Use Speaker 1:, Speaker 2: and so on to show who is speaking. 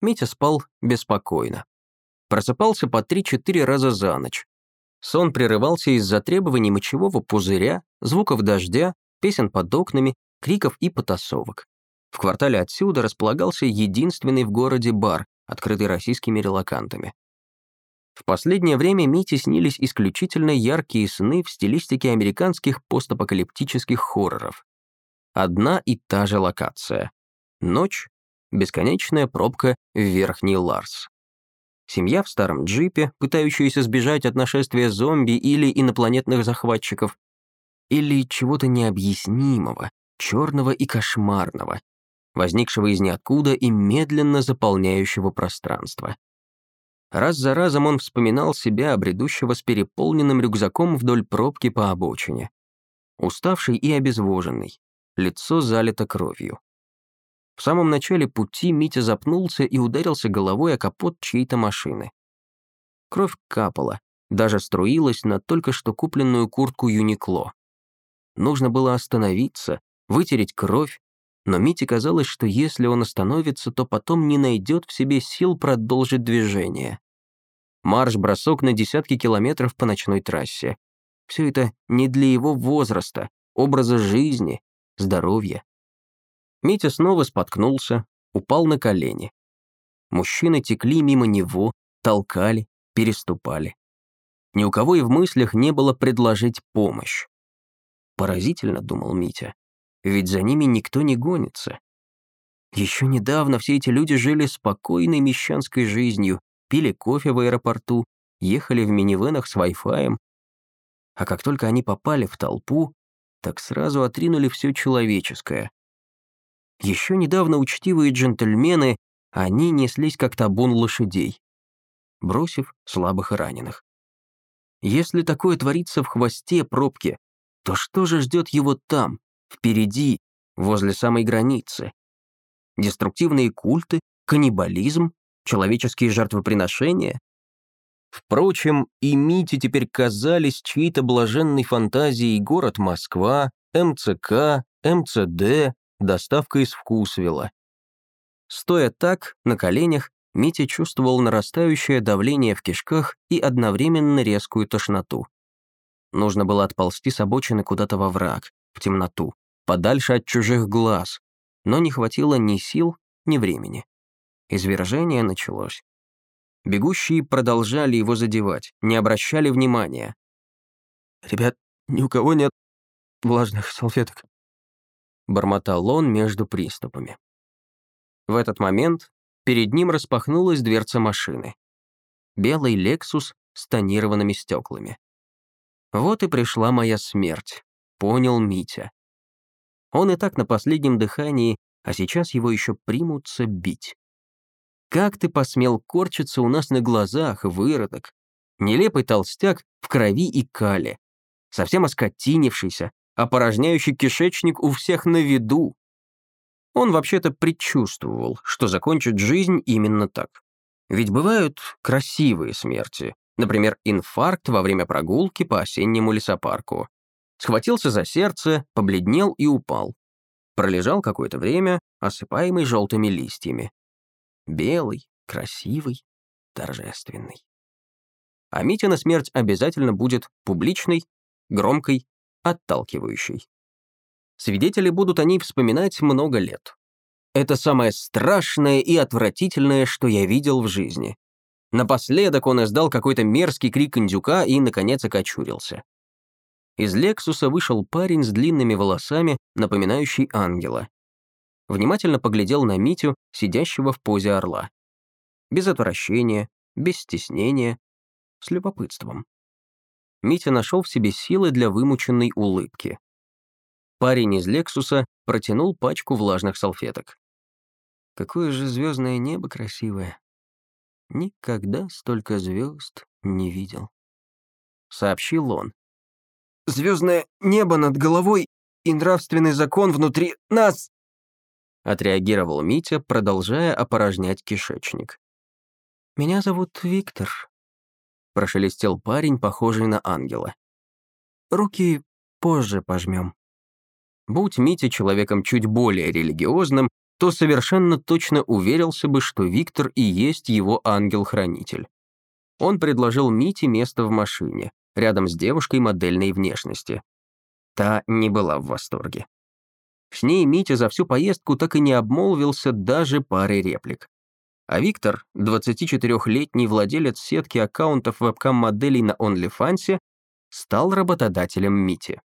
Speaker 1: Митя спал беспокойно. Просыпался по 3-4 раза за ночь. Сон прерывался из-за требований мочевого пузыря, звуков дождя, песен под окнами, криков и потасовок. В квартале отсюда располагался единственный в городе бар, открытый российскими релакантами. В последнее время Мите снились исключительно яркие сны в стилистике американских постапокалиптических хорроров. Одна и та же локация. Ночь, бесконечная пробка в Верхний Ларс. Семья в старом джипе, пытающаяся сбежать от нашествия зомби или инопланетных захватчиков, или чего-то необъяснимого, черного и кошмарного, возникшего из ниоткуда и медленно заполняющего пространство. Раз за разом он вспоминал себя, бредущего с переполненным рюкзаком вдоль пробки по обочине. Уставший и обезвоженный, лицо залито кровью. В самом начале пути Митя запнулся и ударился головой о капот чьей-то машины. Кровь капала, даже струилась на только что купленную куртку Юникло. Нужно было остановиться, вытереть кровь, но Мите казалось, что если он остановится, то потом не найдет в себе сил продолжить движение. Марш-бросок на десятки километров по ночной трассе. Все это не для его возраста, образа жизни, здоровья. Митя снова споткнулся, упал на колени. Мужчины текли мимо него, толкали, переступали. Ни у кого и в мыслях не было предложить помощь. Поразительно, думал Митя, ведь за ними никто не гонится. Еще недавно все эти люди жили спокойной мещанской жизнью, пили кофе в аэропорту, ехали в минивенах с Wi-Fi. А как только они попали в толпу, так сразу отринули все человеческое. Еще недавно учтивые джентльмены, они неслись как табун лошадей, бросив слабых и раненых. Если такое творится в хвосте пробки, то что же ждет его там, впереди, возле самой границы? Деструктивные культы, каннибализм, человеческие жертвоприношения? Впрочем, и Мите теперь казались чьей-то блаженной фантазией город Москва, МЦК, МЦД, доставка из Вкусвилла. Стоя так, на коленях, Митя чувствовал нарастающее давление в кишках и одновременно резкую тошноту. Нужно было отползти с обочины куда-то во враг, в темноту, подальше от чужих глаз, но не хватило ни сил, ни времени. Извержение началось. Бегущие продолжали его задевать, не обращали внимания.
Speaker 2: «Ребят, ни у кого нет влажных салфеток?»
Speaker 1: Бормотал он между приступами. В этот момент перед ним распахнулась дверца машины. Белый «Лексус» с тонированными стеклами. Вот и пришла моя смерть, понял Митя. Он и так на последнем дыхании, а сейчас его еще примутся бить. Как ты посмел корчиться у нас на глазах, выродок? Нелепый толстяк в крови и кале. Совсем оскотинившийся, опорожняющий кишечник у всех на виду. Он вообще-то предчувствовал, что закончит жизнь именно так. Ведь бывают красивые смерти, Например, инфаркт во время прогулки по осеннему лесопарку. Схватился за сердце, побледнел и упал. Пролежал какое-то время, осыпаемый желтыми листьями. Белый, красивый, торжественный. А Митина смерть обязательно будет публичной, громкой, отталкивающей. Свидетели будут о ней вспоминать много лет. Это самое страшное и отвратительное, что я видел в жизни. Напоследок он издал какой-то мерзкий крик индюка и, наконец, окочурился. Из «Лексуса» вышел парень с длинными волосами, напоминающий ангела. Внимательно поглядел на Митю, сидящего в позе орла. Без отвращения, без стеснения, с любопытством. Митя нашел в себе силы для вымученной улыбки. Парень из «Лексуса» протянул пачку влажных салфеток. «Какое же звездное небо красивое», никогда столько звезд не видел. Сообщил он.
Speaker 2: Звездное небо над головой и нравственный закон внутри нас!»
Speaker 1: Отреагировал Митя, продолжая опорожнять кишечник. «Меня зовут Виктор», — прошелестел парень, похожий на ангела. «Руки позже пожмем». Будь Митя человеком чуть более религиозным, то совершенно точно уверился бы, что Виктор и есть его ангел-хранитель. Он предложил Мите место в машине, рядом с девушкой модельной внешности. Та не была в восторге. С ней Митя за всю поездку так и не обмолвился даже парой реплик. А Виктор, 24-летний владелец сетки аккаунтов вебкам-моделей на OnlyFans, стал работодателем Мити.